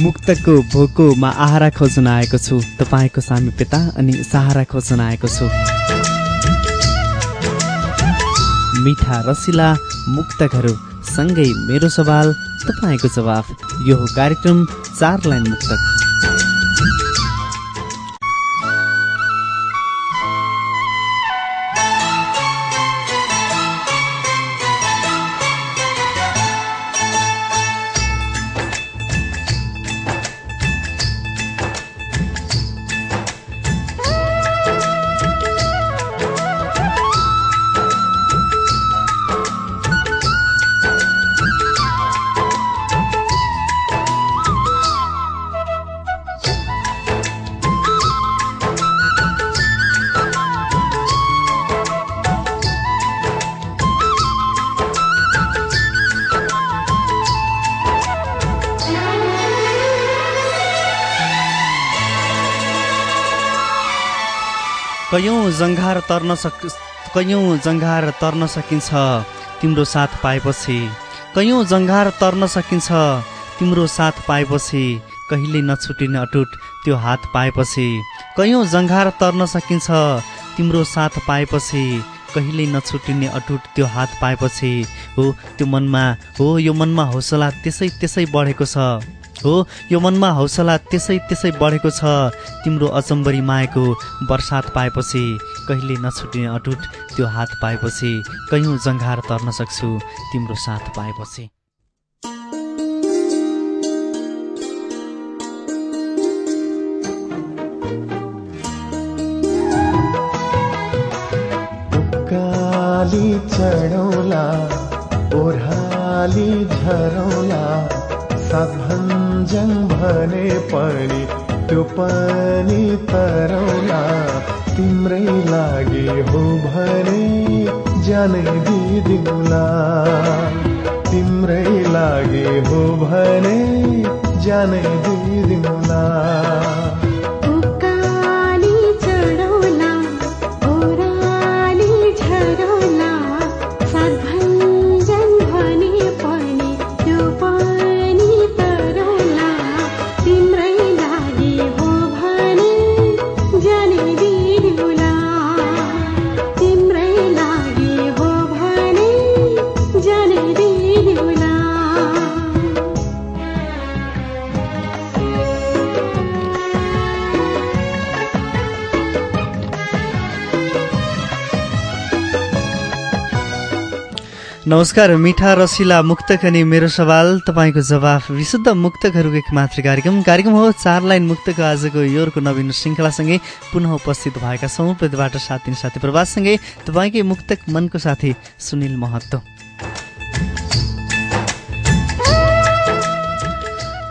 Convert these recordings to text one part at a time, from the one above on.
मुक्तको भोकोमा आहारा खोज्न आएको छु। तपाईँको सामिप्यता अनि सहारा खोज्न आएको छु। मिठा रसिला मुक्तकहरू सँगै मेरो सवाल तपाईँको जवाफ। यो कार्यक्रम चार लाइन मुक्तक। कैयौँ जङ्घार तर्न सक कैयौँ जङ्घार तर्न सकिन्छ तिम्रो साथ पाएपछि। कैयौँ जङ्घार तर्न सकिन्छ तिम्रो साथ पाएपछि कहिले नछुटिने अटुट त्यो हात पाएपछि। कैयौँ जङ्घार तर्न सकिन्छ तिम्रो साथ पाएपछि कहिल्यै नछुटिने अटुट त्यो हात पाएपछि। हो त्यो मनमा हो यो मनमा हौसला त्यसै त्यसै बढेको छ। हो। यो मनमा हौसला त्यसै त्यसै बढेको छ। तिम्रो अचम्बरी मायाको वर्षात पाएपछि कहिले नछुटिने अटुट त्यो हात पाएपछि कैयौँ जङ्घार तर्न सक्छु तिम्रो साथ पाएपछि। चढौला ओह्राली झरौला सात भने पनि त्यो पनि तरौला। तिम्रै लागि हो भने जानै दिदिउँला तिम्रै लागि हो भने जानै दिदिउँला नमस्कार मिठा रसिला मुक्तक अनि मेरो सवाल तपाईँको जवाफ विशुद्ध मुक्तकहरूको एक मात्र कार्यक्रम। कार्यक्रम हो चार लाइन मुक्तको। आजको योरको नवीन श्रृङ्खलासँगै पुनः उपस्थित भएका छौँ। प्रतिबाट साथ दिन साथी प्रवाससँगै तपाईँकै मुक्तक मनको साथी सुनिल महत्त्व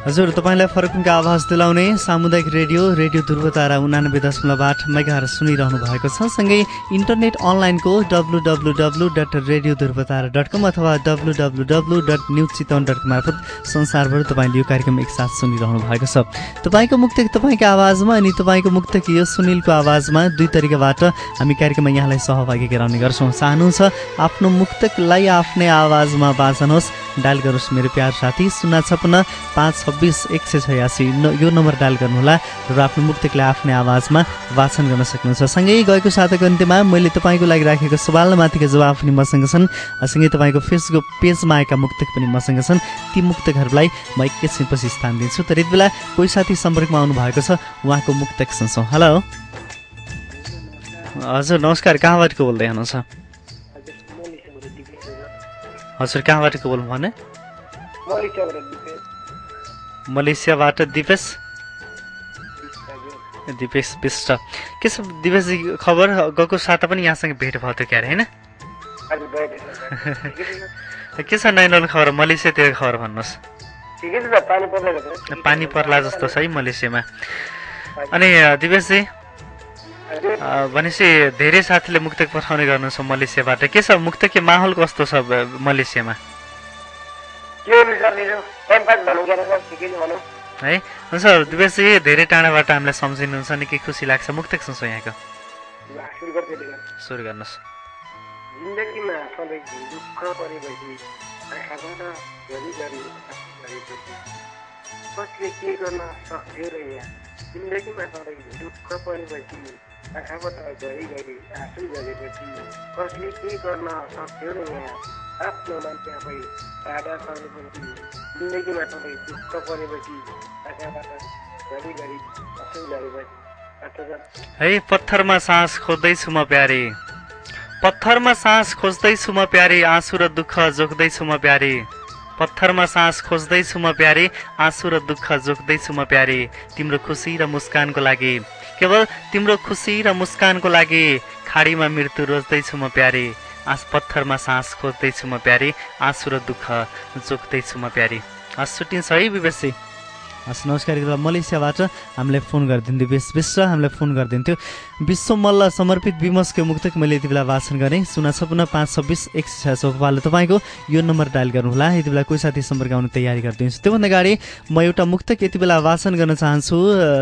हजुर तपाईँलाई फरकुङको आवाज दिलाउने सामुदायिक रेडियो रेडियो ध्रुवतारा उनानब्बे दशमलव आठ मेगाहरू सुनिरहनु भएको छ। सँगै इन्टरनेट अनलाइनको W W W dot radio Dhruvatara dot com अथवा W W W dot news Chitwan dot मार्फत संसारभर तपाईँले यो कार्यक्रम एकसाथ सुनिरहनु भएको छ। तपाईँको मुक्तक तपाईँको आवाजमा अनि तपाईँको मुक्तक यो सुनिलको आवाजमा दुई तरिकाबाट हामी कार्यक्रममा यहाँलाई सहभागी गराउने गर्छौँ। चाहनुहुन्छ आफ्नो मुक्तकलाई आफ्नै आवाजमा बाँच्नुहोस् डायल गर्नुहोस् मेरो प्यार साथी शून्य छपन्न पाँच छब्बिस एक सय छयासी यो नम्बर डायल गर्नुहोला र आफ्नो मुक्तकलाई आफ्नै आवाजमा वाचन गर्न सक्नुहुन्छ। सँगै गएको साताको अन्त्यमा मैले तपाईँको लागि राखेको सवाल माथिको जवाब पनि मसँग छन्। सँगै तपाईँको फेसबुक पेजमा आएका मुक्तक पनि मसँग छन्। ती मुक्तकहरूलाई म एकैछिनपछि स्थान दिन्छु। तर यति बेला कोही साथी सम्पर्कमा आउनुभएको छ उहाँको मुक्तक सुन्छौँ। हेलो। हजुर नमस्कार। कहाँबाट को बोल्दै हुनुहुन्छ? हजुर कहाँबाट बोल्नु भने? मलेसियाबाट दिपेश। दिपेश विष्ट। के छ दिपेशजी खबर? गएको साता पनि यहाँसँग भेट भयो थियो क्यारे होइन? के छ नयाँ खबर? मलेसियातिर खबर भन्नुहोस्। पानी पर्ला जस्तो छ है मलेसियामा। अनि दिपेशजी भनेपछि धेरै साथीले मुक्तक पठाउने गर्नुहुन्छ मलेसियाबाट। के छ मुक्तक माहौल कस्तो छ मलेसियामा? है? हुन्छ दिवेशजी धेरै टाढाबाट हामीलाई सम्झिनुहुन्छ निकै खुसी लाग्छ मुक्तक सुन्छौँ यहाँको। सुरु गर्नुहोस्। जिन्दगीमा सधैँ दुःख परेपछि आँखाबाट कसले के गर्न सक्थ्यो र यहाँ? जिन्दगीमा सधैँ दुःख परेपछि आँखाबाट घरिघरि आँसु गरेपछि कसले के गर्न सक्थ्यो र यहाँ आफ्नो मान्छे आफै टाढा सर्नुपर्छ जिन्दगीमा सधैँ दुःख परेपछि आँखाबाट घरिघरि आँसु गरेपछि है पत्थरमा सास खोज्दैछु म प्यारे। पत्थरमा सास खोज्दैछु म प्यारे आँसु र दुःख जोग्दैछु म प्यारे। पत्थरमा सास खोज्दैछु म प्यारे आँसु र दुःख जोग्दैछु म प्यारे। तिम्रो खुसी र मुस्कानको लागि केवल तिम्रो खुसी र मुस्कानको लागि खाडीमा मृत्यु रोज्दैछु म प्यारे। आस पत्थरमा सास खोज्दैछु म प्यारे। आँसु र दुःख जोग्दैछु म प्यारे। हस् सुटिन्छ है विवेशी हस् नमस्कार मलेसियाबाट हामीलाई फोन गरिदिन्थ्यो बेस विश्व हामीलाई फोन गरिदिन्थ्यो। विश्व मल्ल समर्पित विमसको मुक्तक मैले यति बेला भाषण गरेँ। सुना छपन्न पाँच छब्बिस एक सय छ तपाईँको यो नम्बर डायल गर्नुहोला। यति बेला कोही साथी सम्पर्क आउनु तयारी गरिदिन्छु त्योभन्दा अगाडि म एउटा मुक्तक यति बेला भाषण गर्न चाहन्छु।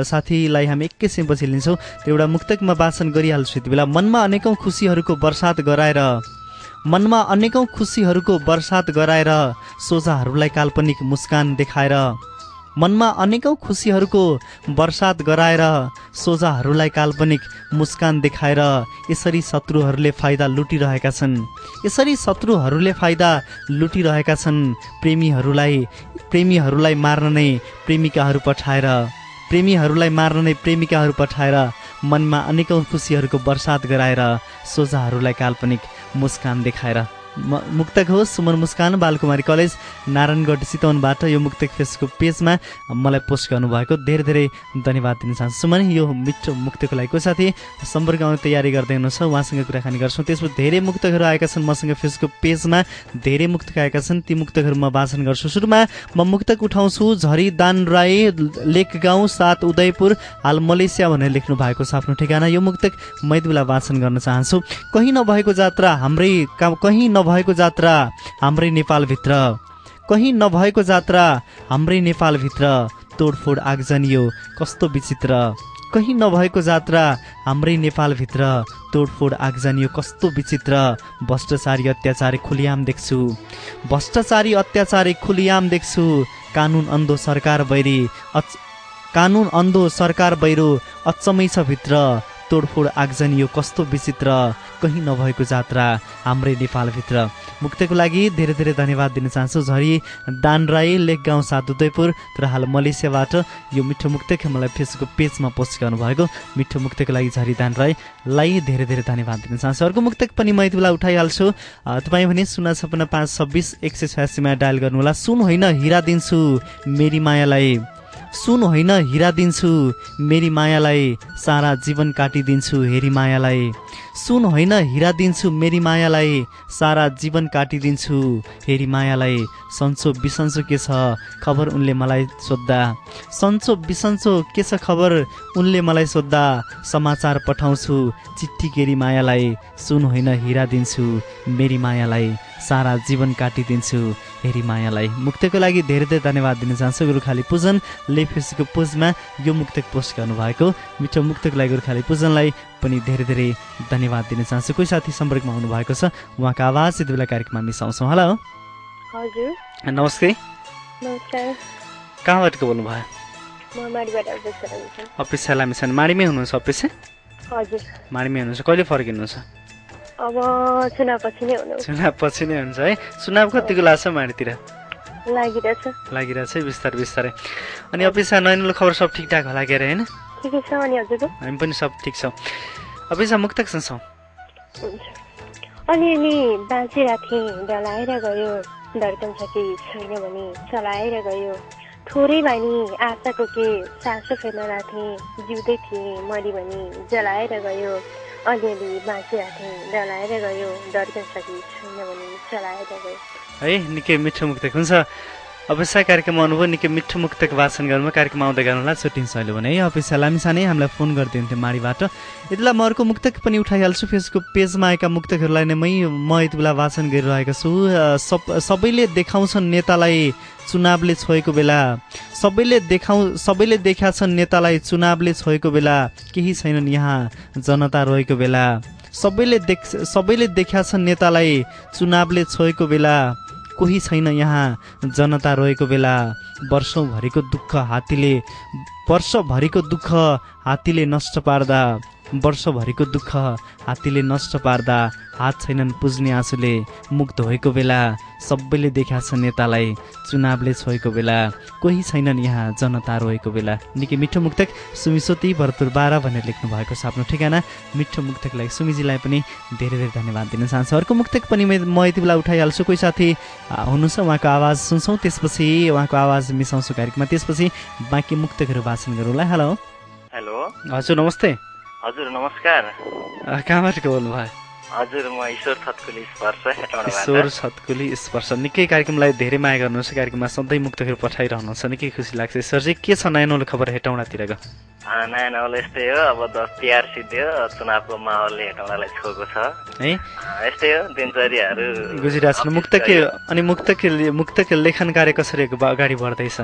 साथीलाई हामी एकैछिनपछि लिन्छौँ। त्यो एउटा मुक्तक म भाषण गरिहाल्छु यति बेला। मनमा अनेकौँ खुसीहरूको वर्षात गराएर मनमा अनेकौँ खुसीहरूको वर्षात गराएर सोझाहरूलाई काल्पनिक मुस्कान देखाएर मनमा अनेकौँ खुसीहरूको वर्षात गराएर सोझाहरूलाई काल्पनिक मुस्कान देखाएर यसरी शत्रुहरूले फाइदा लुटिरहेका छन्। यसरी शत्रुहरूले फाइदा लुटिरहेका छन्। प्रेमीहरूलाई प्रेमीहरूलाई मार्न नै प्रेमिकाहरू पठाएर प्रेमीहरूलाई मार्न नै प्रेमिकाहरू पठाएर मनमा अनेकौँ खुसीहरूको वर्षात गराएर सोझाहरूलाई काल्पनिक मुस्कान देखाएर मुक्तक हो सुमन मुस्कान बालकुमारी कलेज नारायणगढ चितवनबाट यो मुक्तक फेसबुक पेजमा मलाई पोस्ट गर्नुभएको धेरै धेरै धन्यवाद दिन चाहन्छु। सुमन यो मिठो मुक्तको लागि को साथी? सम्पर्क आउने तयारी गर्दै हुनुहुन्छ उहाँसँग कुराकानी गर्छौँ। त्यसपछि धेरै मुक्तकहरू आएका छन् मसँग फेसबुक पेजमा धेरै मुक्तक आएका छन्। ती मुक्तकहरू म वाचन गर्छु। सुरुमा म मुक्तक उठाउँछु झरी दान राई लेक गाउँ सात उदयपुर हाल मलेसिया भनेर लेख्नु भएको छ आफ्नो ठेगाना। यो मुक्तक मैदुला वाचन गर्न चाहन्छु। कहीँ नभएको जात्रा हाम्रै कहीँ जात्रा हाम्रै नेपालभित्र। कहीँ नभएको जात्रा हाम्रै नेपालभित्र तोडफोड आगजनियो कस्तो विचित्र। कहीँ नभएको जात्रा हाम्रै नेपालभित्र तोडफोड आगजनियो कस्तो विचित्र। भ्रष्टाचारी अत्याचारी खुलियाम देख्छु। भ्रष्टाचारी अत्याचारी खुलियाम देख्छु। कानुन अन्धो सरकार बैरी कानुन अन्धो सरकार बैरो अचम्मै छ भित्र। तोडफोड आगजनी यो कस्तो विचित्र कहीँ नभएको जात्रा हाम्रै नेपालभित्र। मुक्तको लागि धेरै धेरै धन्यवाद दिन चाहन्छु। झरी दान राई लेख गाउँ उदयपुर तर हाल मलेसियाबाट यो मिठो मुक्तक मलाई फेसबुक पेजमा पोस्ट गर्नुभएको। मिठो मुक्तको लागि झरी दान राईलाई धेरै धेरै धन्यवाद दिन चाहन्छु। अर्को मुक्तक पनि म यति बेला उठाइहाल्छु। तपाईँ भने शून्य छपन्न पाँच छब्बिस एक सय छयासीमा डायल गर्नुहोला। सुन होइन हिरा दिन्छु। मेरी मायालाई। सुन होइन हिरा दिन्छु मेरी मायालाई सारा जीवन काटिदिन्छु हेरी मायालाई। सुन होइन हिरा दिन्छु मेरी मायालाई सारा जीवन काटिदिन्छु हेरी मायालाई। सन्चो बिसन्चो के छ खबर उनले मलाई सोद्धा। सन्चो बिसन्चो के छ खबर उनले मलाई सोद्धा। समाचार पठाउँछु चिठी केरी मायालाई। सुन होइन हिरा दिन्छु मेरी मायालाई सारा जीवन काटिदिन्छु हेरी मायालाई मुक्तको लागि धेरै धेरै धन्यवाद दिन चाहन्छु। गुरुखाली पूजन लेफेसीको पुजमा यो मुक्तक पोस्ट गर्नुभएको। मिठो मुक्तको लागि गुरुखाली पूजनलाई पनि धेरै धेरै धन्यवाद दिन चाहन्छु। कोही साथी सम्पर्कमा आउनु भएको छ? उहाँको आवाज यति बेला कार्यक्रममा मिसाउँछौँ। हेलो। हजुर। नमस्ते। कहाँबाट बोल्नुभयो? अपेक्षा लामिछन् माडीमै हुनुहुन्छ अपेक्षा माडीमै हुनुहुन्छ। कहिले फर्किनुहुन्छ? अब चुनावपछि नै हुनु। चुनावपछि नै हुन्छ है। चुनाव कतिको लाग्छ माडीतिर लागिरहेछ। लागिरहेछ बिस्तारै बिस्तारै। अनि अपेक्षा नैनुलो खबर सब ठिकठाक होला के अरे होइन? ठिकै छ अनि हजुरको? हामी पनि सब ठिक छौँ। अपेक्षा मुक्तक छौँ? अलिअलि बाँचिरहेको थिएँ डलाएर गयो धड्कन छ कि छैन भने चलाएर गयो। थोरै भनी आशाको के सासो फेर्न राखेँ जिउँदै थिएँ मरि भनी जलाएर गयो। अलिअलि बाँचिरहेको थिएँ डलाएर गयो धड्कन छ कि छैन भने चलाएर गयो है निकै मिठो मुक्तक हुन्छ अपेक्षा कार्यक्रममा आउनुभयो। निकै मिठो मुक्तक वाचन गर्नु कार्यक्रम आउँदै गर्नुलाई छुट्टिन्छ अहिले भने है अपेक्षा लामिसानै हामीलाई फोन गरिदिन्थ्यो माडीबाट। यति बेला म अर्को मुक्तक पनि उठाइहाल्छु। फेसबुक पेजमा आएका मुक्तकहरूलाई नै मै यति बेला वाचन गरिरहेको छु। सब सबैले देखाउँछन् नेतालाई चुनावले छोएको बेला। सबैले देखाउ सबैले देखाछन् नेतालाई चुनावले छोएको बेला। केही छैनन् यहाँ जनता रहेको बेला। सबैले देख सबैले देखाछन् नेतालाई चुनावले छोएको बेला। कोही छैन यहाँ। जनता रोएको बेला वर्षौँभरिको दुःख हात्तीले वर्षभरिको दुःख हात्तीले नष्ट पार्दा वर्षभरिको दुःख हात्तीले नष्ट पार्दा हात छैनन् पुज्ने आँसुले मुख धोएको बेला सबैले देखा छ नेतालाई चुनावले छोएको बेला कोही छैनन् यहाँ जनता रोएको बेला। निकै मिठो मुक्तक सुमिसोती भरतपुर बाह्र भनेर लेख्नु भएको छ आफ्नो ठेगाना। मिठो मुक्तकलाई सुमिजीलाई पनि धेरै धेरै धन्यवाद दिन चाहन्छु। अर्को मुक्तक पनि म यति बेला उठाइहाल्छु। कोही साथी हुनुहुन्छ? उहाँको आवाज सुन्छौँ। त्यसपछि उहाँको आवाज मिसाउँछु कार्यक्रममा। त्यसपछि बाँकी मुक्तकहरू भाषण गरौँला। हेलो। हेलो। हजुर नमस्ते। हजुर नमस्कार। कहाँबाट बोल्नुभयो हजुर म ईश्वर छतकुली स्पर्श ईश्वर छतकुली स्पर्श। निकै कार्यक्रमलाई धेरै माया गर्नुहुन्छ कार्यक्रममा सधैँ मुक्तहरू पठाइरहनुहुन्छ। निकै खुसी लाग्छ। ईश्वरजी के छ नयाँ नौलो खबर हेटौँडातिरको नयाँ नौलो यस्तै हो। अब दस तिहार सिद्धियो चुनावको माहौलले हेटौँडालाई छोएको छ। है? यस्तै हो। दिनचर्याहरू गुजिरहेको छ मुक्तक अनि मुक्तक मुक्तक लेखन कार्य कसरी अगाडि बढ्दैछ?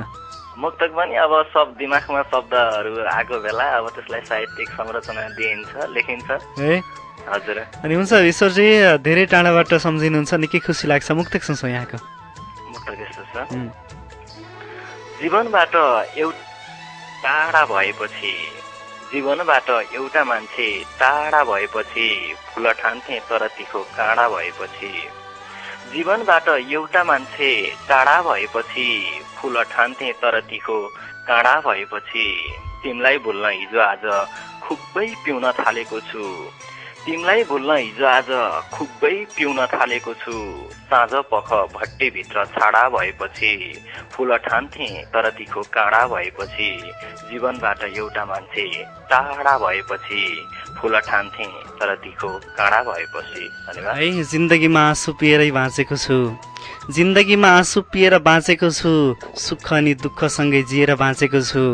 मुक्तक पनि अब सब दिमागमा शब्दहरू आएको बेला अब त्यसलाई साहित्यिक संरचना दिइन्छ लेखिन्छ। है? हजुर। अनि हुन्छ ईश्वरजी धेरै टाढाबाट सम्झिनुहुन्छ निकै खुसी लाग्छ। मुक्तक सुन्छौँ यहाँको। मुक्तक यस्तो छ। जीवनबाट एउटा टाढा भएपछि जीवनबाट एउटा मान्छे टाढा भएपछि फुल ठान्थे तर तिखो काँडा भएपछि जीवनबाट एउटा मान्छे टाढा भएपछि फुल ठान्थे तर तिखो काँडा भएपछि तिमीलाई भुल्न हिजो आज खुबै पिउन थालेको छु। तिमीलाई भुल्न हिजो आज खुबै पिउन थालेको छु। साँझ पख भट्टीभित्र छाडा भएपछि फुल ठान्थे तर तिखो काँडा भएपछि जीवनबाट एउटा मान्छे टाढा भएपछि फुल ठान्थे तर तिखो काँडा भएपछि। है जिन्दगीमा आँसु पिएरै बाँचेको छु। जिन्दगीमा आँसु पिएर बाँचेको छु सुख अनि दुःखसँगै जिएर बाँचेको छु।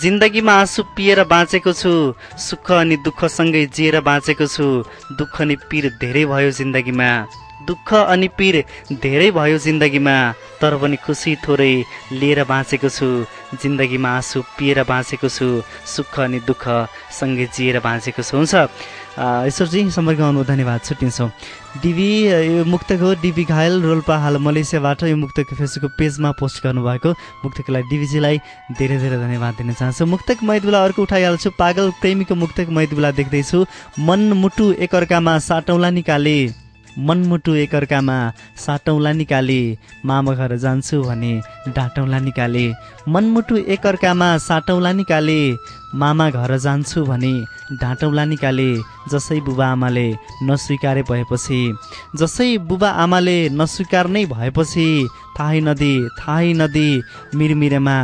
जिन्दगीमा आँसु पिएर बाँचेको छु सुख अनि दुःखसँगै जिएर बाँचेको छु। दुःख अनि पिर धेरै भयो जिन्दगीमा। दुःख अनि पिर धेरै भयो जिन्दगीमा तर पनि खुसी थोरै लिएर बाँचेको छु जिन्दगीमा आँसु पिएर बाँचेको छु सुख अनि दुःख सँगै जिएर बाँचेको छु। हुन्छ? ईश्वरजी सम्पर्क आउनु धन्यवाद छुट्टिन्छौँ। डिबी यो मुक्तक हो डिबी घायल रोल्पा हाल मलेसियाबाट यो मुक्तक फेसबुक पेजमा पोस्ट गर्नुभएको। मुक्तकलाई डिबीजीलाई धेरै धेरै धन्यवाद दिन चाहन्छु। मुक्तक मैदुला अर्को उठाइहाल्छु। पागल प्रेमीको मुक्तक मैदुला देख्दैछु। मनमुटु एकअर्कामा साटौँला निकाले। मनमुटु एकअर्कामा साटौँला निकाले मामा घर जान्छु भने डाँटौँला निकाले। मनमुटु एकअर्कामा साटौँला निकाले मामा घर जान्छु भने ढाँटौँला निकाले। जसै बुबा आमाले नस्वीकारे भएपछि जसै बुबा आमाले नस्वीकार नै भएपछि थाहै नदी थाहै नदी मिरमिरेमा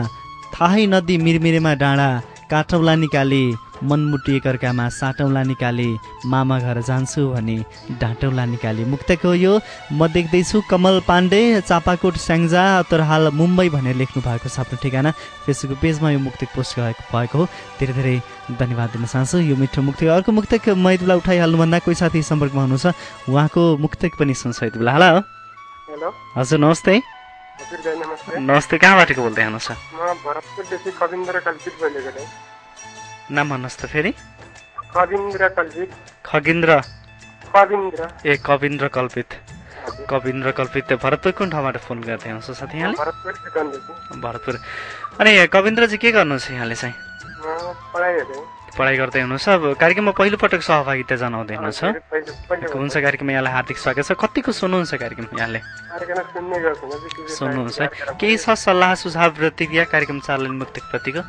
थाहै नदी मिरमिरेमा डाँडा काठौँला निकाले। मनमुटु एकअर्कामा साटौँला निकाले मामा घर जान्छु भने ढाँटौँला निकाले। मुक्तक हो यो। म देख्दैछु कमल पाण्डे चापाकोट स्याङ्जा तर हाल मुम्बई भनेर लेख्नु भएको छ आफ्नो ठेगाना। फेसबुक पेजमा यो मुक्तक पोस्ट गरेको भएको हो। धेरै धेरै धन्यवाद दिन चाहन्छु। यो मिठो मुक्तक अर्को मुक्तक मैदुला उठाइहाल्नुभन्दा कोही साथी सम्पर्कमा हुनुहुन्छ। उहाँको मुक्तक पनि सुन्छ यति बेला। हेलो। हेलो। हजुर नमस्ते। नमस्ते। कहाँबाट बोल्दै हुनुहुन्छ? नाम भन्नुहोस् त फेरि? खगेन्द्र ए कविन्द्र कल्पित। कविन्द्र कल्पित भरतपुर कुन ठाउँबाट फोन गर्दै हुनुहुन्छ साथी यहाँले? भरतपुर अनि कविन्द्रजी के गर्नुहुन्छ यहाँले चाहिँ? पढाइ गर्दै हुनुहुन्छ। अब कार्यक्रममा पहिलोपटक सहभागिता जनाउँदै हुनुहुन्छ। हुन्छ कार्यक्रममा यहाँलाई हार्दिक स्वागत छ। कतिको सुन्नुहुन्छ कार्यक्रम यहाँले? कार्यक्रम सुन्नुहुन्छ। साथी केही छ सल्लाह सुझाव प्रतिक्रिया कार्यक्रम चालन मुक्तिक प्रतिको?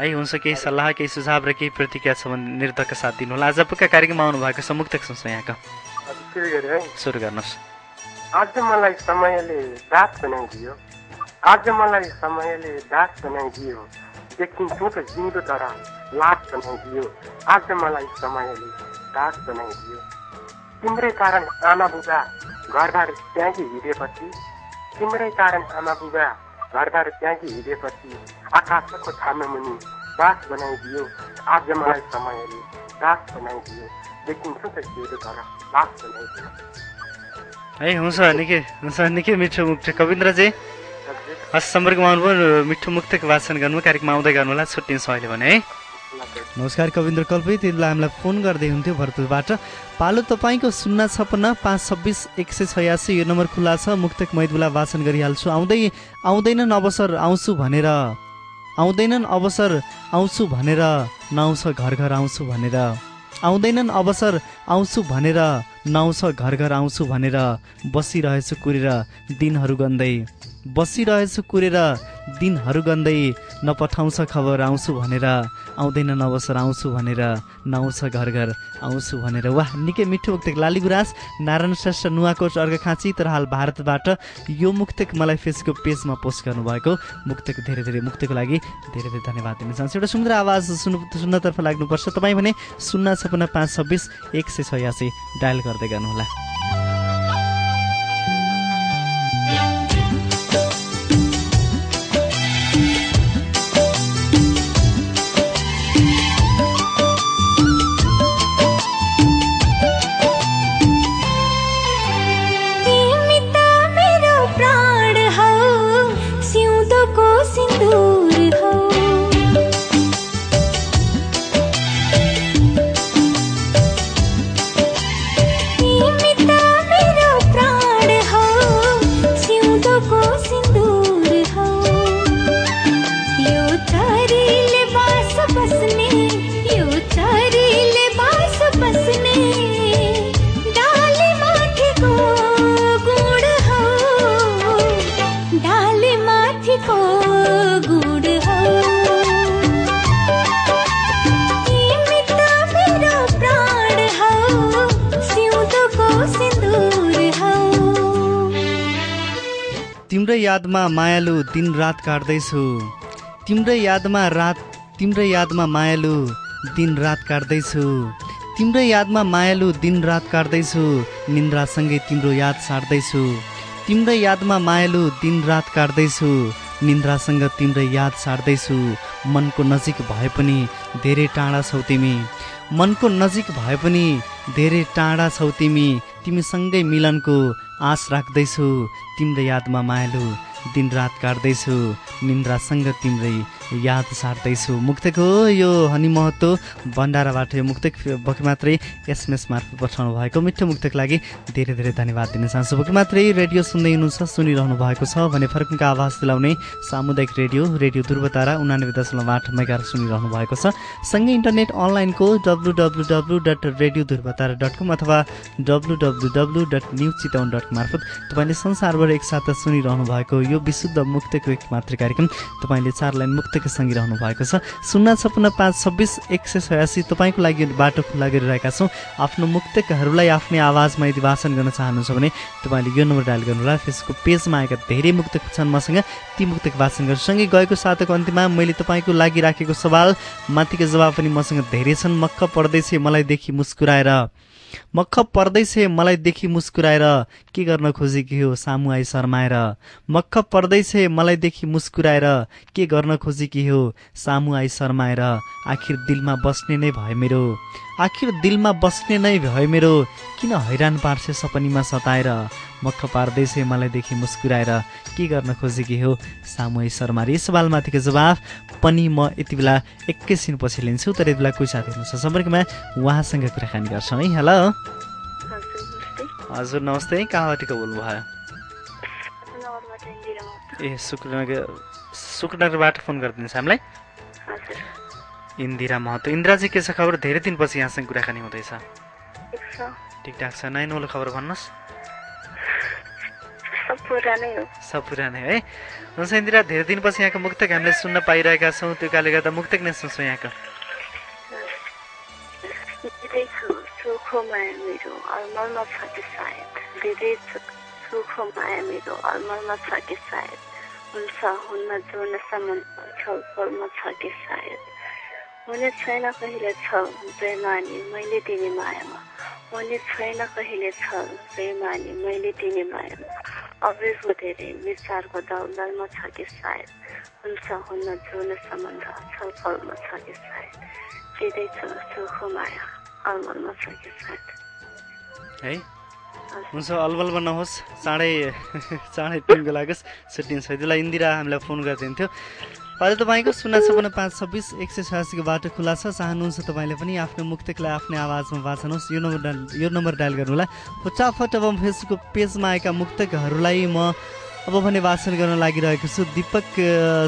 है हुन्छ केही सल्लाह केही सुझाव र केही प्रतिक्रिया छ भने निर्धक्क साथ दिनुहोला। आज पक्का कार्यक्रममा आउनु भएको छ मुक्तक सुन्छ यहाँको। सुरु गर्नुहोस्। आज मलाई समयले दास बनाइदियो आज मलाई समयले दास बनाइदियो देखिन्छु त जिउँदो तर लास बनाइदियो आज मलाई समयले दास बनाइदियो तिम्रै कारण आमा बुबा घरबार त्यागी हिँडेपछि तिम्रै कारण आमा बुबा घरबार त्यागी हिँडेपछि आकाशको छानो मुनि बास बनाइदियो आज मलाई समयले दास बनाइदियो देखिन्छु त जिउँदो तर लास बनाइदियो है हुन्छ निकै हुन्छ निकै मिठो मुक्त कविन्द्रजी हस् सम्पर्कमा आउनुभयो मिठो मुक्तको वाचन गर्नु कार्यक्रममा आउँदै गर्नुहोला। छुट्टिन्छौँ अहिले भने है? नमस्कार कविन्द्र कल्पी। त्यति बेला हामीलाई फोन गर्दै हुन्थ्यो भरतपुरबाट। पालो तपाईँको शून्य छपन्न पाँच छब्बिस एक सय छयासी यो नम्बर खुल्ला छ। मुक्तक मैदुला वाचन गरिहाल्छु। आउँदै आउँदैनन् अवसर आउँछु भनेर। आउँदैनन् अवसर आउँछु भनेर। नआउँछ घर घर आउँछु भनेर। आउँदैनन् अवसर आउँछु भनेर। नआउँछ घर घर आउँछु भनेर। बसिरहेछु कुरेर दिनहरू गन्दै। बसिरहेछु कुरेर दिनहरू गन्दै नपठाउँछ खबर आउँछु भनेर आउँदैनन् अवसर आउँछु भनेर नआउँछ घर घर आउँछु भनेर। वाह निकै मिठो मुक्तक लाली गुराँस। नारायण श्रेष्ठ नुवाकोट अर्घखाँची तर हाल भारतबाट यो मुक्तक मलाई फेसबुक पेजमा पोस्ट गर्नुभएको। मुक्तक धेरै धेरै मुक्तको लागि धेरै धेरै धन्यवाद दिन चाहन्छु। एउटा सुन्दर आवाज सुन्नु सुन्नतर्फ लाग्नुपर्छ। तपाईँ भने शून्य छपन्न पाँच छब्बिस एक सय छयासी डायल गर्दै गर्नुहोला। तिम्रै यादमा मायालु दिन रात काट्दैछु। तिम्रै यादमा रात तिम्रै यादमा मायालु दिन रात काट्दैछु। तिम्रै यादमा मायालु दिन रात काट्दैछु निन्द्रासँगै तिम्रो याद साट्दैछु। तिम्रै यादमा मायालु दिन रात काट्दैछु निन्द्रासँग तिम्रै याद साट्दैछु। मनको नजिक भए पनि धेरै टाढा छौ तिमी। मनको नजिक भए पनि धेरै टाढा छौ तिमी। तिमीसँगै मिलनको आश राख्दैछु। तिम्रो यादमा मायालु दिनरात काट्दैछु निन्द्रासँग तिम्रै याद सार्दैछु मुक्तक यो हनी महत्त्व भण्डाराबाट यो मुक्तक भोक मात्रै एसएमएस मार्फत पठाउनु भएको मिठो मुक्तको लागि धेरै धेरै धन्यवाद दिन चाहन्छु। भोक मात्रै रेडियो सुन्दै हुनुहुन्छ सुनिरहनु भएको छ भने फर्किङको आवाज दिलाउने सामुदायिक रेडियो रेडियो दुर्वतारा उनानब्बे दशमलव आठ मेगा सुनिरहनु भएको छ। सँगै इन्टरनेट अनलाइनको W W W dot radio Dhruvatara dot com अथवा W W W dot news Chitwan dot मार्फत तपाईँले संसारभर एकसाथ सुनिरहनु भएको यो विशुद्ध मुक्तको एक मात्र कार्यक्रम तपाईँले चार लाइन मुक्तको सँगै रहनु भएको छ। शून्य छपन्न पाँच छब्बिस एक सय छयासी तपाईँको लागि बाटो खुल्ला गरिरहेका छौँ। आफ्नो मुक्तकहरूलाई आफ्नै आवाजमा यदि भाषण गर्न चाहनुहुन्छ भने तपाईँले यो नम्बर डायल गर्नुहोला। फेसबुक पेजमा आएका धेरै मुक्तक छन् मसँग। ती मुक्तक भाषण गर्छु गएको साताको अन्त्यमा मैले तपाईँको लागि राखेको सवाल माथिको जवाब पनि मसँग धेरै छन्। मक्ख पढ्दैछ मलाई देखि मुस्कुराएर। मक्ख पर्दैछ मलाई देखि मुस्कुराएर के गर्न खोजेकी हो सामु आई शर्माएर? मक्ख पर्दैछ मलाई देखि मुस्कुराएर के गर्न खोजेकी हो सामु आई शर्माएर? आखिर दिलमा बस्ने नै भयो मेरो। आखिर दिलमा बस्ने नै भयो मेरो। किन हैरान पार्छ सपनीमा सताएर? मक्ख पार्दैछ मलाई देखि मुस्कुराएर के गर्न खोजेकी हो? सामु शर्मा र यस सवालमाथिको जवाफ पनि म यति बेला एकैछिन पछि लिन्छु तर यति बेला कोही साथी हुनुहुन्छ। सम्पर्कमा उहाँसँग कुराकानी गर्छौँ है। हेलो। हजुर नमस्ते। कहाँबाटको बोल्नुभयो? ए शुक्रनगर शुक्रनगरबाट फोन गरिदिनुहोस् हामीलाई। इन्दिरा महतो। इन्दिराजी के छ खबर? धेरै दिनपछि यहाँसँग कुराकानी हुँदैछ। ठिकठाक छ। नयाँ नौलो खबर भन्नुहोस्। सब पुरानै है। हुन्छ इन्दिरा धेरै दिनपछि यहाँको मुक्तक हामीले सुन्न पाइरहेका छौँ। त्यो कारणले गर्दा मुक्तक नै सुन्छौँ यहाँको। हुन्छ हुन्न छलफलमा छ कि सायद? हुने छैन कहिले छ बेमानी मैले दिने मायामा। हुने छैन कहिले छ बेमानी मैले दिने मायामा। अवेर धेरै विचारको दौलमा छ कि सायद। हुन्छ हुन्न जोड्न सम्बन्ध छलफलमा छ कि सायद। दिँदैछु सुखो माया अलमलमा छ कि सायद। है? हुन्छ अलबलमा नहोस् चाँडै चाँडै टिमको लागोस् छुट्टिन्छ त्यसलाई इन्दिरा हामीलाई फोन गरिदिन्थ्यो। अहिले तपाईँको शून्य छपन्न पाँच छब्बिस एक सय छयासीको बाटो खुला छ। चाहनुहुन्छ तपाईँले पनि आफ्नो मुक्तकलाई आफ्नै आवाजमा वाचनुहोस् यो नम्बर यो नम्बर डायल गर्नु होला फटाफट अब फेसबुक पेजमा आएका मुक्तकहरूलाई म अब भने वाचन गर्न लागिरहेको छु। दिपक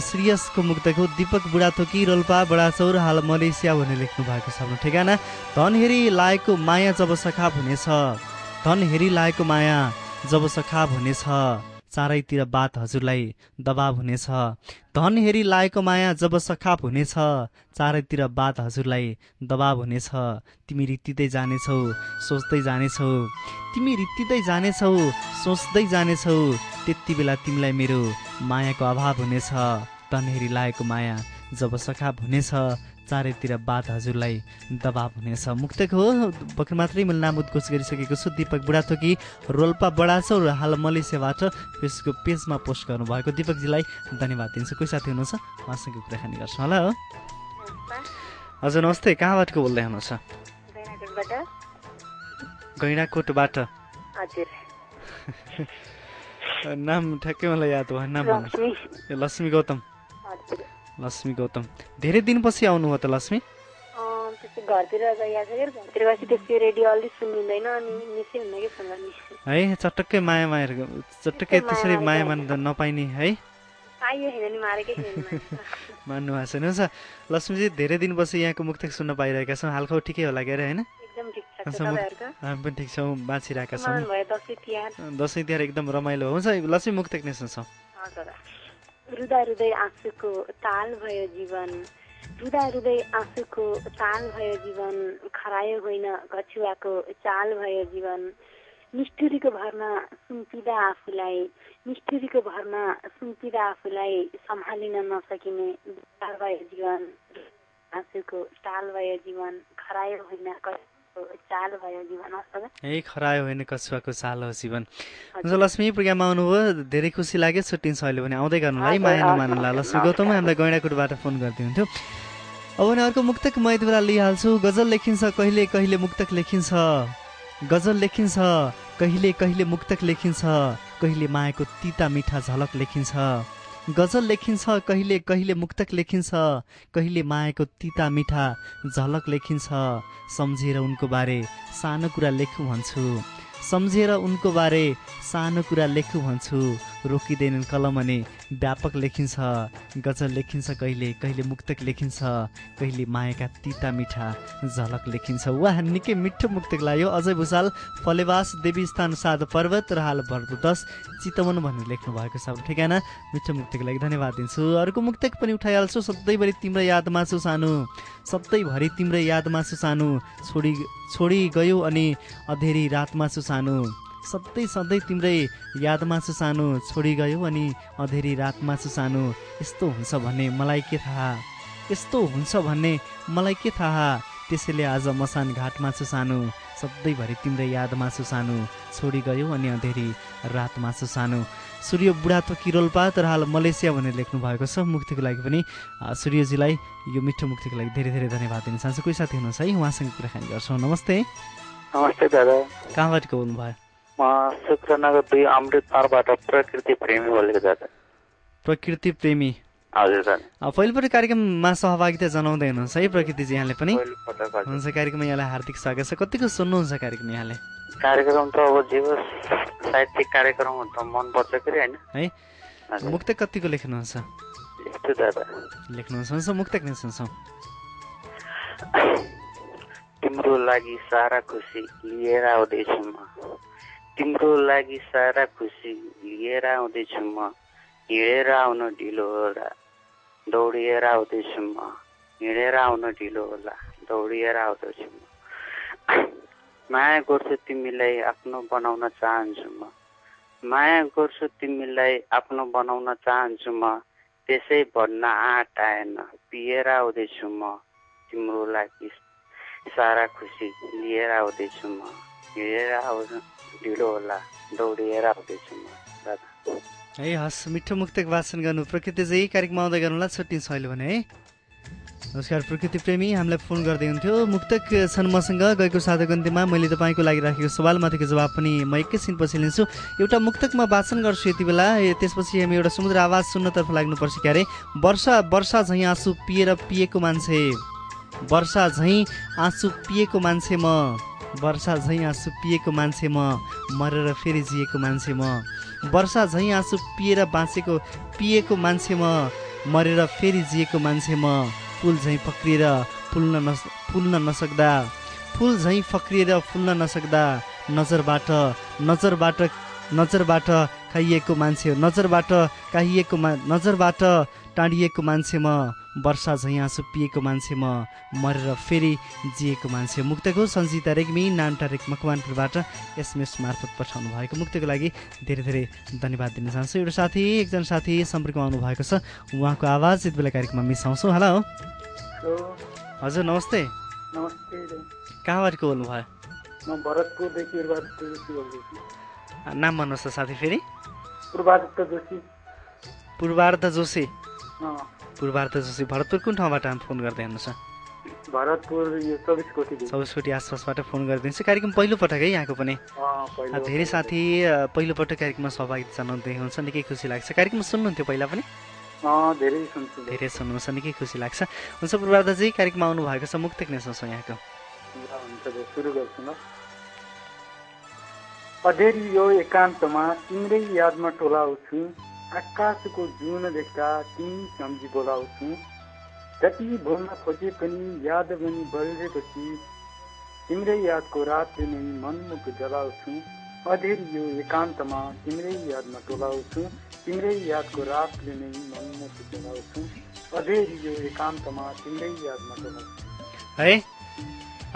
श्रीयसको मुक्तक हो। दिपक बुढाथोकी रोल्पा बडाचौर हाल मलेसिया भनेर लेख्नु भएको छ आफ्नो ठेगाना। धन हेरी लागेको माया जब सखाप हुनेछ। धन हेरी लागेको माया जब सखाप हुनेछ। चारैतिर बात हजुरलाई दबाब हुनेछ। धन हेरी लागेको माया जब सखाप हुनेछ चारैतिर बात हजुरलाई दबाब हुनेछ। तिमी रित्तिँदै जानेछौ सोच्दै जानेछौ। तिमी रित्तिँदै जानेछौ सोच्दै जानेछौ। त्यति बेला तिमीलाई मेरो मायाको अभाव हुनेछ। धन हेरी लागेको माया जब सखाप हुनेछ चारैतिर बात हजुरलाई दबाब हुनेछ मुक्तक हो। भर्खर मात्रै मैले नाम उद्घोष गरिसकेको छु। दिपक बुढाथोकी रोल्पा बडाचौ र हाल मलेसियाबाट फेसबुक पेजमा पोस्ट गर्नुभएको। दिपकजीलाई धन्यवाद दिन्छु। कोही साथी हुनुहुन्छ? उहाँसँग कुराकानी गर्छु। होला। हो हजुर नमस्ते। कहाँबाट को बोल्दै हुनुहुन्छ? गैँडाकोटबाट नाम ठ्याक्कै मलाई याद भएन नाम लक्ष्मी। गौतम। लक्ष्मी गौतम। धेरै दिनपछि आउनुभयो त लक्ष्मी? घरतिर है चटक्कै माया माया चटक्कै त्यसरी माया मान्दा नपाइने है। मान्नु भएको छैन। हुन्छ लक्ष्मीजी धेरै दिनपछि यहाँको मुक्तक सुन्न पाइरहेका छौँ। हालखबर ठिकै होला के अरे होइन हामी पनि ठिक छौँ बाँचिरहेका छौँ। मन दसैँ तिहार। एकदम रमाइलो हुन्छ लक्ष्मी मुक्तक रुदा रुदै आँसुको ताल भयो जीवन। रुदा रुदै आँसुको ताल भयो जीवन। खरायो होइन कछुवाको चाल भयो जीवन। निष्ठुरीको भरमा सुम्पिँदा आफूलाई निष्ठुरीको भरमा सुम्पिँदा आफूलाई सम्हालिन नसकिने भयो जीवन। आँसुको टाल भयो जीवन। खरायो होइन है खरायो होइन कछुवाको चाल हो जीवन। हुन्छ लक्ष्मी प्रोग्राममा आउनुभयो धेरै खुसी लाग्यो छुट्टिन्छ अहिले भने आउँदै गर्नुलाई है माया नमान्नुलाई। लक्ष्मी गौतम हामीलाई गैँडाकोटबाट फोन गरिदिनुहुन्थ्यो। अब भने अर्को मुक्तक म यति बेला लिइहाल्छु। गजल लेखिन्छ कहिले कहिले मुक्तक लेखिन्छ। गजल लेखिन्छ कहिले कहिले मुक्तक लेखिन्छ। कहिले मायाको तिता मिठा झलक लेखिन्छ। गजल लेखिन्छ कहिले कहिले मुक्तक लेखिन्छ कहिले मायाको तिता मिठा झलक लेखिन्छ। सम्झेर उनको बारे सानो कुरा लेखौँ भन्छु। सम्झेर उनको बारे सानो कुरा लेखौँ भन्छु। रोकिँदैनन् कलम अनि व्यापक लेखिन्छ गजल लेखिन्छ कहिले कहिले मुक्तक लेखिन्छ कहिले मायाका तिता मिठा झलक लेखिन्छ। वाह निकै मिठो मुक्तक लाग्यो। अजय भूषाल फलेवास देवी स्थान साध पर्वत र हाल भरदस चितवन भनेर लेख्नु भएको छ ठेगाना। मिठो मुक्तको लागि धन्यवाद दिन्छु। अर्को मुक्तक पनि उठाइहाल्छु। सधैँभरि तिम्रो यादमा छु सानो। सधैँभरि तिम्रो यादमा छु सानो। छोडी छोडी गयो अनि अधेरी रातमा छु सानो। सधैँ सधैँ तिम्रै यादमा छु सानो छोडी गयो अनि अधेरी रातमा छु सानो यस्तो हुन्छ भन्ने मलाई के थाहा? यस्तो हुन्छ भन्ने मलाई के थाहा? त्यसैले आज मसान घाटमा छु सानो सधैँभरि तिम्रै यादमा छु सानो छोडी गयो अनि अँधेरी रातमा छु सानो। सूर्य बुढा त किरोल्पा तर हाल मलेसिया भनेर लेख्नु भएको छ मुक्तिको लागि पनि। सूर्यजीलाई यो मिठो मुक्तिको लागि धेरै धेरै धन्यवाद दिन चाहन्छु। कोही साथी हुनुहुन्छ है? उहाँसँग कुराकानी गर्छौँ। नमस्ते। नमस्ते दादा। कहाँबाट बोल्नुभयो? शुक्रनगर दुई अमृतसरबाट प्रकृति प्रेमी बोलेको दादा प्रकृति प्रेमी। हजुर अ, पहिलोपल्ट कार्यक्रममा सहभागिता जनाउँदै हुनुहुन्छ है प्रकृतिजी यहाँले पनि। पहिलोपटक। हुन्छ कार्यक्रममा यहाँलाई हार्दिक स्वागत छ। कतिको सुन्नुहुन्छ कार्यक्रम यहाँले? कार्यक्रम त अब जे होस् साहित्यिक कार्यक्रम त मनपर्छ के होइन? है। मुक्तक कतिको लेख्नुहुन्छ? लेख्नुहुन्छ हुन्छ मुक्तक नै सुन्छौँ तिम्रो लागि सारा खुसी लिएर आउँदैछु म। तिम्रो लागि सारा खुसी लिएर आउँदैछु म। हिँडेर आउन ढिलो होला। दौडिएर आउँदैछु म। हिँडेर आउन ढिलो होला। दौडिएर आउँदैछु म। माया गर्छु तिमीलाई आफ्नो बनाउन चाहन्छु म। माया गर्छु तिमीलाई आफ्नो बनाउन चाहन्छु म। त्यसै भन्न आँट आएन। पिएर आउँदैछु म। तिम्रो लागि सारा खुसी लिएर आउँदैछु म। हिँडेर आउनु ढिलो दौडिएर आउँदैछु म है हस् मिठो मुक्तक वाचन गर्नु। प्रकृति चाहिँ कार्यक्रममा आउँदै गर्नुलाई छुट्टिन्छ अहिले भने है। नमस्कार प्रकृति प्रेमी हामीलाई फोन गर्दै हुन्थ्यो मुक्तक छन् मसँग गएको साधक अन्त्यमा मैले तपाईँको लागि राखेको सवालमाथिको जवाब पनि म एकैछिनपछि लिन्छु। एउटा मुक्तकमा वाचन गर्छु यति बेला त्यसपछि हामी एउटा समुद्र आवाज सुन्नतर्फ लाग्नुपर्छ क्यारे। वर्षा वर्षा झैँ आँसु पिएर पिएको मान्छे वर्षा झैँ आँसु पिएको मान्छे म। वर्षा झैँ आँसु पिएको मान्छे म मरेर फेरि जिएको मान्छे म। वर्षा झैँ आँसु पिएर बाँचेको पिएको मान्छे म मरेर फेरि जिएको मान्छे म। फुल झैँ फक्रिएर फुल्न नस फुल्न नसक्दा फुल झैँ फक्रिएर फुल्न नसक्दा नजरबाट नजरबाट नजरबाट खाइएको मान्छे नजरबाट काहिएको मा नजरबाट टाढिएको मान्छे म। वर्षा झैँ आँसु पिएको मान्छे म मरेर फेरि जिएको मान्छे मुक्तको सन्जिता रेग्मी नामटा रेक मकवानपुरबाट एसएमएस मार्फत पठाउनु भएको मुक्तको लागि धेरै धेरै धन्यवाद दिन चाहन्छु। एउटा साथी एकजना साथी सम्पर्कमा आउनु भएको छ। उहाँको आवाज यति बेला कार्यक्रममा मिसाउँछौँ। हेलो। हेलो। हजुर नमस्ते। नमस्ते कहाँबाट बोल्नुभयो? नाम भन्नुहोस् त साथी फेरि। पूर्वादित्य जोशी। पूर्वार्थ जोशी। अँ, पूर्वार्थ जोशी भरतपुर कुन ठाउँबाट हामी फोन गर्दै हुनुहुन्छ भरतपुर यो चौबिस चौबिसकोटी आसपासबाट फोन गरिदिन्छु। कार्यक्रम पहिलोपटक है यहाँको पनि। धेरै साथी पहिलोपटक कार्यक्रममा सहभागिता जनाउँदै हुन्छ निकै खुसी लाग्छ। कार्यक्रम सुन्नुहुन्थ्यो पहिला पनि? धेरै सुन्छु। धेरै सुन्नुहुन्छ। निकै खुसी लाग्छ। हुन्छ पूर्वार्धजी कार्यक्रममा आउनु भएको छ मुक्तक नै सोच्छौँ यहाँको। अधेरी यो एकान्तमा तिम्रै यादमा टोलाउँछु। आकाशको जुन देख्दा तिमी सम्झी बोलाउँछु जति भुल्न खोजे पनि याद बनी बल्झेपछि तिम्रै यादको रातले नै मनमुख जलाउँछु। अधेरी यो एकान्तमा तिम्रै यादमा टोलाउँछु। तिम्रै यादको रातले नै मनमुख जलाउँछु। अधेरी यो एकान्तमा तिम्रै यादमा टोलाउँछु। है?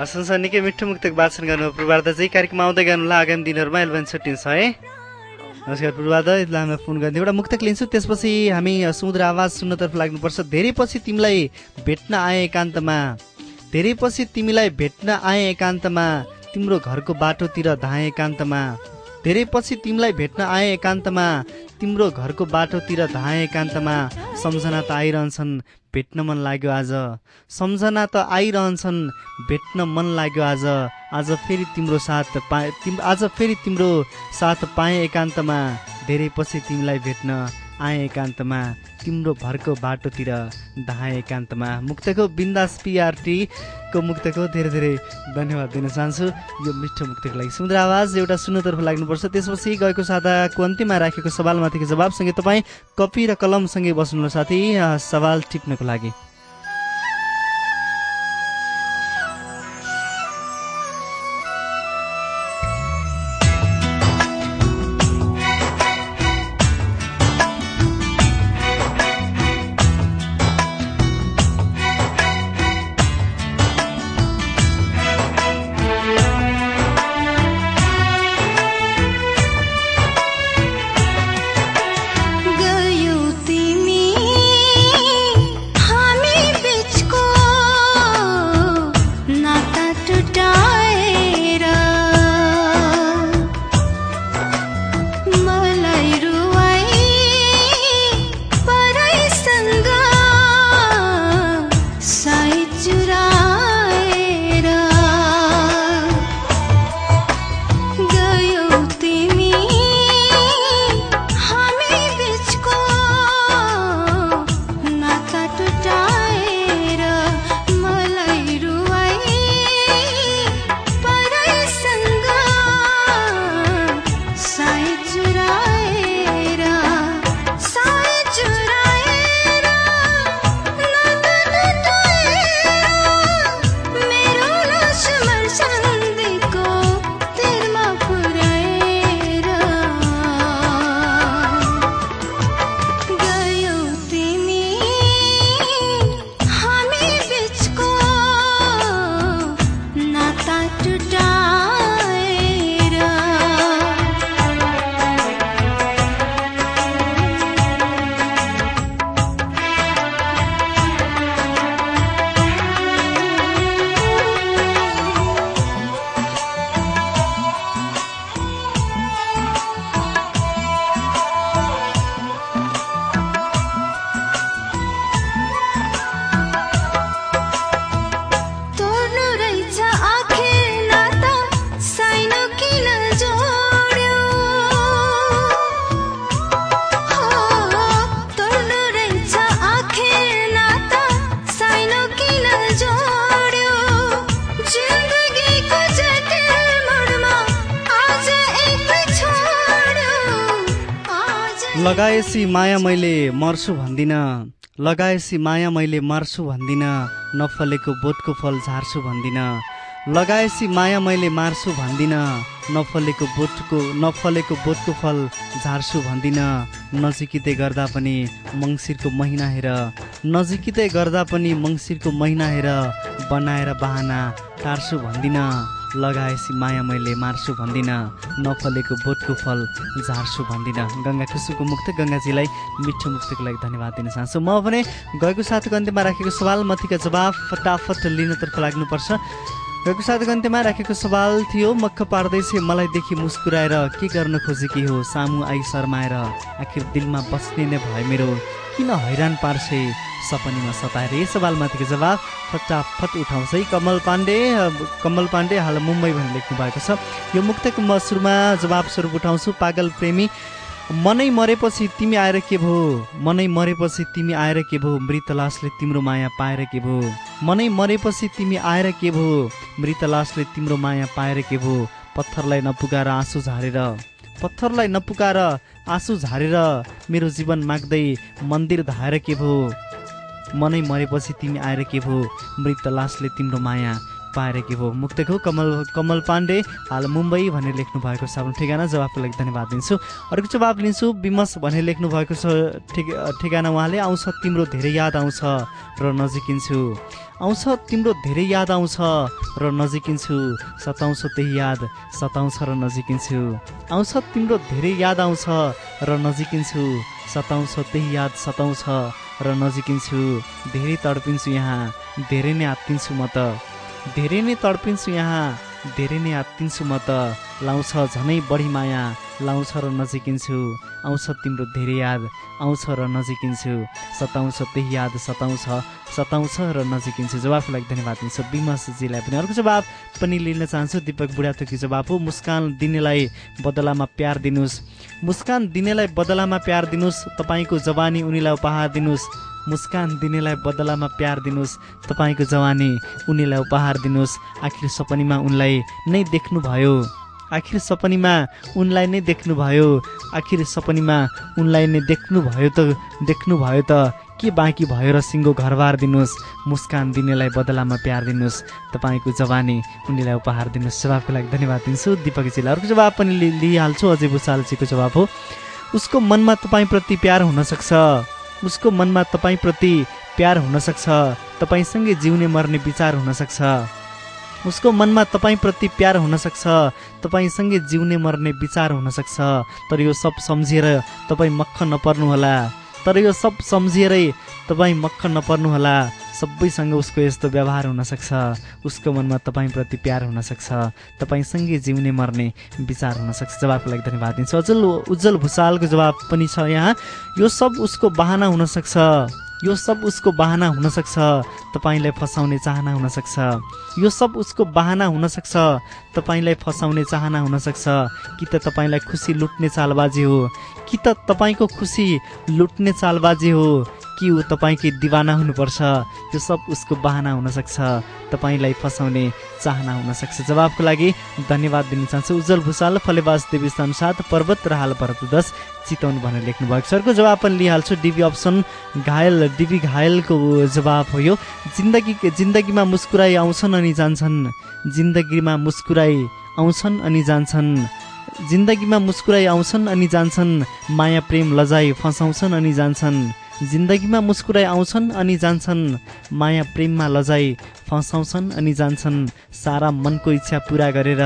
हस् हुन्छ निकै मिठो मुक्तक वाचन गर्नु पूर्वार्ध चाहिँ कार्यक्रममा आउँदै गर्नुला आगामी दिनहरूमा एल्बन छुट्टिन्छ है? नमस्कार यसलाई हामीलाई फोन गरिदिनु एउटा मुक्तक लिन्छु। त्यसपछि हामी समुद्र आवाज सुन्नतर्फ लाग्नुपर्छ। धेरै पछि तिमीलाई भेट्न आए एकान्तमा। धेरै पछि तिमीलाई भेट्न आए एकान्तमा। तिम्रो घरको बाटोतिर धाए एकान्तमा। धेरै पछि तिमीलाई भेट्न आए एकान्तमा। तिम्रो घरको बाटोतिर धाए एकान्तमा। सम्झना त आइरहन्छन्। भेट्न मन लाग्यो आज। सम्झना त आइरहन्छन् भेट्न मन लाग्यो आज। आज फेरि तिम्रो साथ पाए तिम आज फेरि तिम्रो साथ पाएँ एकान्तमा। धेरै पछि तिमीलाई भेट्न आएँ एकान्तमा। तिम्रो भरको बाटोतिर धाएँ एकान्तमा मुक्तको बिन्दास पिआरटीको मुक्तको धेरै धेरै धन्यवाद दिन चाहन्छु। यो मिठो मुक्तको लागि सुन्दर आवाज एउटा सुन्नतर्फ लाग्नुपर्छ। त्यसपछि गएको साताको अन्त्यमा राखेको सवालमाथिको जवाबसँगै तपाईँ कपी र कलमसँगै बस्नु साथी। सवाल टिप्नको लागि। लगाएसी माया मैले मर्छु भन्दिनँ लगाएसी माया मैले मार्छु भन्दिनँ नफलेको बोटको फल झार्छु भन्दिनँ। लगाएसी माया मैले मार्छु भन्दिनँ नफलेको बोटको नफलेको बोटको फल झार्छु भन्दिनँ। नजिकिँदै गर्दा पनि मङ्सिरको महिना हेर नजिकिँदै गर्दा पनि मङ्सिरको महिना हेर बनाएर बाहना टार्छु भन्दिनँ। लगाएसी माया मैले मार्छु भन्दिनँ नफलेको बोटको फल झार्छु भन्दिनँ। गङ्गा खुसुको मुक्त गङ्गाजीलाई मिठो मुक्तको लागि धन्यवाद दिन चाहन्छु। म भने गएको साथको अन्त्यमा राखेको सवाल मथीका जवाफ फटाफट लिनतर्फ लाग्नुपर्छ। गएको साथको अन्त्यमा राखेको सवाल थियो मक्ख पार्दैछ मलाईदेखि मुस्कुराएर के गर्न खोजेकी हो? सामु आई शर्माएर आखिर दिलमा बस्ने नै भयो मेरो। किन हैरान पार्छे? सपनीमा सताएर यस सवालमाथिको जवाब फटाफट उठाउँछ है कमल पाण्डे। कमल पाण्डे हाल मुम्बई भनेर लेख्नु भएको छ। यो मुक्तको म सुरुमा जवाब स्वरूप उठाउँछु पागल प्रेमी। मनै मरेपछि तिमी आएर के भो? मनै मरेपछि तिमी आएर के भो? मृत लासले तिम्रो माया पाएर के भो? मनै मरेपछि तिमी आएर के भो? मृत लासले तिम्रो माया पाएर के भो? पत्थरलाई नपुगाएर आँसु झारेर। पत्थरलाई नपुकार आँसु झारेर मेरो जीवन माग्दै मन्दिर धाएर के भो? मनै मरेपछि तिमी आएर के भो मृत लासले तिम्रो माया पाएर के भो मुक्तको कमल कमल पाण्डे हाल मुम्बई भनेर लेख्नु भएको छ आफ्नो ठेगाना। जवाबको लागि धन्यवाद दिन्छु। अर्को जवाब लिन्छु विमस भनेर लेख्नु भएको छ ठेग ठेगाना उहाँले। आउँछ तिम्रो धेरै याद आउँछ र नजिकिन्छु। आउँछ तिम्रो धेरै याद आउँछ र नजिकिन्छु। सताउँछ त्यही याद सताउँछ र नजिकिन्छु। आउँछ तिम्रो धेरै याद आउँछ र नजिकिन्छु। सताउँछ त्यही याद सताउँछ र नजिकिन्छु धेरै तडपिन्छु यहाँ धेरै नै आत्तिन्छु म त। धेरै नै तडपिन्छु यहाँ। धेरै नै आत्तिन्छु म त। लाउँछ झनै बढी माया। लाउँछ र नजिकिन्छु। आउँछ तिम्रो धेरै याद। आउँछ र नजिकिन्छु। सताउँछ त्यही याद सताउँछ। सताउँछ र नजिकिन्छु। जवाफको लागि धन्यवाद दिन्छु। विमसजीलाई पनि। अर्को जवाब पनि लिन चाहन्छु। दिपक बुढाथोकी जवाब हो मुस्कान दिनेलाई बदलामा प्यार दिनुहोस्। मुस्कान दिनेलाई बदलामा प्यार दिनुहोस्। तपाईँको जवानी उनीलाई उपहार दिनुहोस्। मुस्कान दिनेलाई बदलामा प्यार दिनुहोस्। तपाईँको जवानी उनीलाई उपहार दिनुहोस्। आखिर सपनीमा उनलाई नै देख्नुभयो। आखिर सपनीमा उनलाई नै देख्नुभयो। आखिर सपनीमा उनलाई नै देख्नुभयो त देख्नुभयो त। के बाँकी भयो र सिङ्गो घरबार दिनुहोस्। मुस्कान दिनेलाई बदलामा प्यार दिनुहोस्। तपाईँको जवानी उनीलाई उपहार दिनुहोस्। जवाबको लागि धन्यवाद दिन्छु। दिपकजीलाई अर्को जवाब पनि लिइहाल्छु। अजय भूषालजीको जवाब हो। उसको मनमा तपाईँप्रति प्यार हुनसक्छ उसको मनमा तपाईँप्रति प्यार हुनसक्छ तपाईँसँगै जिउने मर्ने विचार हुनसक्छ। उसको मनमा तपाईँप्रति प्यार हुनसक्छ तपाईँसँगै जिउने मर्ने विचार हुनसक्छ। तर यो सब सम्झिएर तपाईँ मक्ख नपर्नुहोला। तर यो सब सम्झिएरै तपाईँ मक्ख नपर्नुहोला। सबैसँग उसको यस्तो व्यवहार हुनसक्छ। उसको मनमा तपाईँप्रति प्यार हुनसक्छ। तपाईँसँगै जिउने मर्ने विचार हुनसक्छ। जवाबको लागि धन्यवाद दिन्छु। अझल उज्जवल भूषालको जवाब पनि छ यहाँ। यो सब उसको बाहना हुनसक्छ। यो सब उसको बाहना हुनसक्छ तपाईँलाई फसाउने चाहना हुनसक्छ। यो सब उसको बाहना हुनसक्छ तपाईँलाई फसाउने चाहना हुनसक्छ। कि त तपाईँलाई खुसी लुट्ने चालबाजी हो कि त तपाईँको खुसी लुट्ने चालबाजी हो। कि ऊ तपाईँकै दिवाना हुनुपर्छ। यो सब उसको बाहना हुनसक्छ। तपाईँलाई फसाउने चाहना हुनसक्छ। जवाबको लागि धन्यवाद दिन चाहन्छु। उज्जवल भूषाल फलेबाज देवी सात पर्वत र हाल भरत दस चितवन भनेर लेख्नु भएको छ। अर्को जवाब पनि लिइहाल्छु। डिबी अप्सन घायल डिबी घायलको जवाब हो यो। जिन्दगी जिन्दगीमा मुस्कुराई आउँछन् अनि जान्छन्। जिन्दगीमा मुस्कुराई आउँछन् अनि जान्छन्। जिन्दगीमा मुस्कुराई आउँछन् अनि जान्छन्। माया प्रेम लजाई फसाउँछन् अनि जान्छन्। जिन्दगीमा मुस्कुराई आउँछन् अनि जान्छन्। माया प्रेममा लजाई फसाउँछन् अनि जान्छन्। सारा मनको इच्छा पुरा गरेर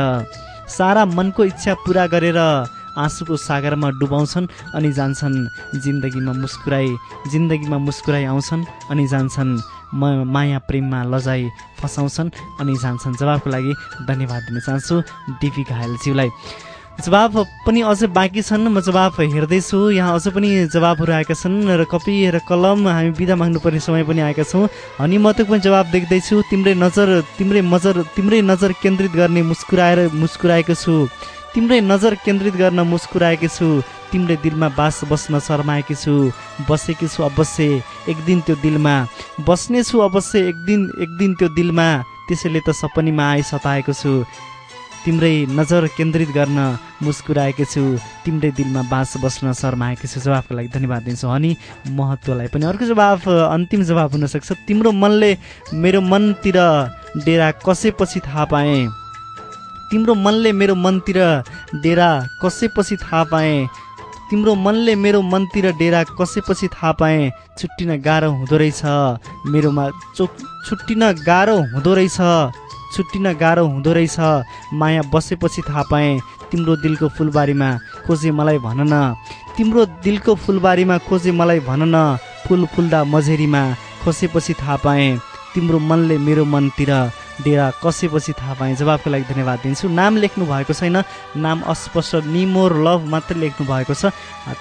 सारा मनको इच्छा पुरा गरेर आँसुको सागरमा डुबाउँछन् अनि जान्छन्। जिन्दगीमा मुस्कुराई जिन्दगीमा मुस्कुराई आउँछन् अनि जान्छन्। म माया प्रेममा लजाई फसाउँछन् अनि जान्छन्। जवाबको लागि धन्यवाद दिन चाहन्छु। डिपी घायलज्यूलाई। जवाब पनि अझै बाँकी छन्। म जवाब हेर्दैछु। यहाँ अझ पनि जवाबहरू आएका छन् र कपी र कलम हामी बिदा माग्नुपर्ने समय पनि आएका छौँ। अनि म पनि जवाब देख्दैछु। तिम्रै नजर तिम्रै नजर तिम्रै नजर केन्द्रित गर्ने मुस्कुराएर मुस्कुराएको छु। तिम्रै नजर केन्द्रित गर्न मुस्कुराएकी छु। तिम्रै दिलमा बास बस्न शर्माएकी छु। बसेकी छु अवश्य एक दिन त्यो दिलमा। बस्नेछु अवश्य एक दिन एक दिन त्यो दिलमा। त्यसैले त सपनीमा आइ सताएको छु। तिम्रै नजर केन्द्रित गर्न मुस्कुराएको छु। तिम्रै दिलमा बाँस बस्न शर्माएको छु। जवाफको लागि धन्यवाद दिन्छु। अनि महत्त्वलाई पनि अर्को जवाफ अन्तिम जवाब हुनसक्छ। तिम्रो मनले मेरो मनतिर डेरा कसेपछि थाहा पाएँ? तिम्रो मनले मेरो मनतिर डेरा कसेपछि थाहा पाएँ? तिम्रो मनले मेरो मनतिर डेरा कसेपछि थाहा पाएँ? छुट्टिन गाह्रो हुँदो रहेछ। मेरोमा चोक छुट्टिन गाह्रो हुँदो रहेछ। छुट्टिन गाह्रो हुँदो रहेछ। माया बसेपछि थाहा पाएँ तिम्रो दिलको फुलबारीमा खोजे मलाई भन न तिम्रो दिलको फुलबारीमा खोजे मलाई भन न फुल फुल्दा मझेरीमा खोसेपछि थाहा पाएँ तिम्रो मनले मेरो मनतिर डेरा कसेपछि थाहा पाएँ। जवाबको लागि धन्यवाद दिन्छु। नाम लेख्नु भएको छैन। नाम अस्पष्ट। निमोर लभ मात्रै लेख्नु भएको छ।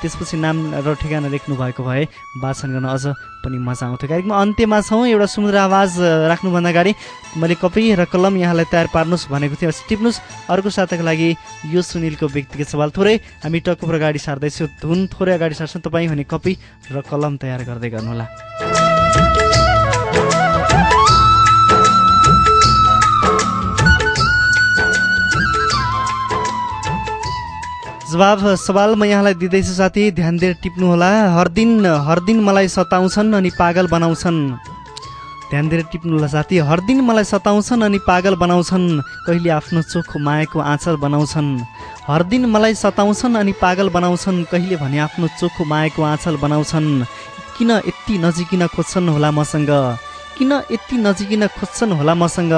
त्यसपछि नाम र ठेगाना लेख्नु भएको भए वाचन गर्न अझ पनि मजा आउँथ्यो। कार्यक्रममा अन्त्यमा छौँ। एउटा सुन्दर आवाज राख्नुभन्दा अगाडि मैले कपी र कलम यहाँलाई तयार पार्नुहोस् भनेको थिएँ टिप्नुहोस्। अर्को साताको लागि यो सुनिलको व्यक्तिगत सवाल थोरै। हामी टक्कुप अगाडि सार्दैछौँ। धुन थोरै अगाडि सार्छौँ। तपाईँ भने कपी र कलम तयार गर्दै गर्नुहोला। जवाब सवाल म यहाँलाई दिँदैछु साथी। ध्यान दिएर टिप्नुहोला। हर दिन हर दिन मलाई सताउँछन् अनि पागल बनाउँछन्। ध्यान दिएर टिप्नुहोला साथी। हर दिन मलाई सताउँछन् अनि पागल बनाउँछन्। कहिले आफ्नो चोखो मायाको आँचल बनाउँछन्। हर दिन मलाई सताउँछन् अनि पागल बनाउँछन्। कहिले भने आफ्नो चोखो मायाको आँचल बनाउँछन्। किन यति नजिकिन खोज्छन् होला मसँग? किन यति नजिकिन खोज्छन् होला मसँग?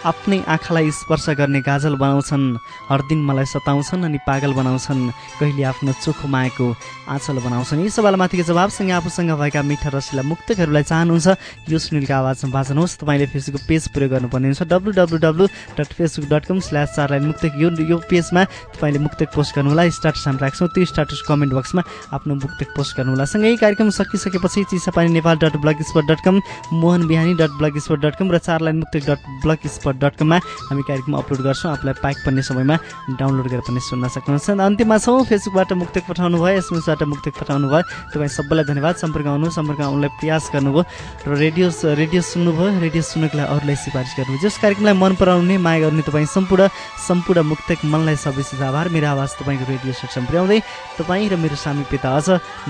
आफ्नै आँखालाई स्पर्श गर्ने गाजल बनाउँछन् हर दिन मलाई सताउँछन् अनि पागल बनाउँछन्। कहिले आफ्नो चोखो मायाको आँचल बनाउँछन्? यी सवालमाथिको जवाबसँग आफूसँग भएका मिठा रसिला मुक्तकहरूलाई चाहनुहुन्छ। यो सुनिलको आवाजमा बाँच्नुहोस् तपाईँले फेसबुक पेज प्रयोग गर्नुपर्ने हुन्छ। W W W dot Facebook dot com slash चार लाइन मुक्तक यो यो पेजमा तपाईँले मुक्तक पोस्ट गर्नुहोला। स्टाटस हामी राख्छौँ। त्यो स्टाटस कमेन्ट बक्समा आफ्नो मुक्तक पोस्ट गर्नुहोला। सँगै कार्यक्रम सकिसकेपछि Chisapani Nepal dot blog spot dot com Mohan Bihani dot blog spot dot com र चार लाइन मुक्तक dot blog spot spot dot कममा हामी कार्यक्रम अपलोड गर्छौँ। आफूलाई पाइक पर्ने समयमा डाउनलोड गरेर पनि सुन्न सक्नुहुन्छ। अन्त्यमा छौँ फेसबुकबाट मुक्तक पठाउनु भयो एसएमएसबाट मुक्तक पठाउनु भयो तपाईँ सबैलाई धन्यवाद। सम्पर्क आउनु सम्पर्क आउनुलाई प्रयास गर्नुभयो। र रेडियो रेडियो सुन्नुभयो रेडियो सुन्नुको लागि अरूलाई सिफारिस गर्नुभयो। जस कार्यक्रमलाई मन पराउने माया गर्ने तपाईँ सम्पूर्ण सम्पूर्ण मुक्तक मनलाई सविशेष आभार। मेरो आवाज तपाईँको रेडियो सेक्सन पुर्याउँदै तपाईँ र मेरो सामिप्यता अझ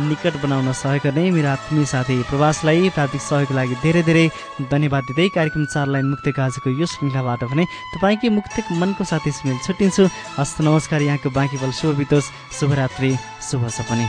निकट बनाउन सहयोग गर्ने मेरो आत्मीय साथी प्रवासलाई प्राविधिक सहयोगको लागि धेरै धेरै धन्यवाद दिँदै कार्यक्रम चार लाइन मुक्तक आजको यो श्रृङ्खलाबाट भने तपाईँकै मुक्तिक मनको साथी स्मेल छुट्टिन्छु। हस्त नमस्कार यहाँको बाँकी बल शुभ बितोस् शुभरात्रि शुभ सपनी।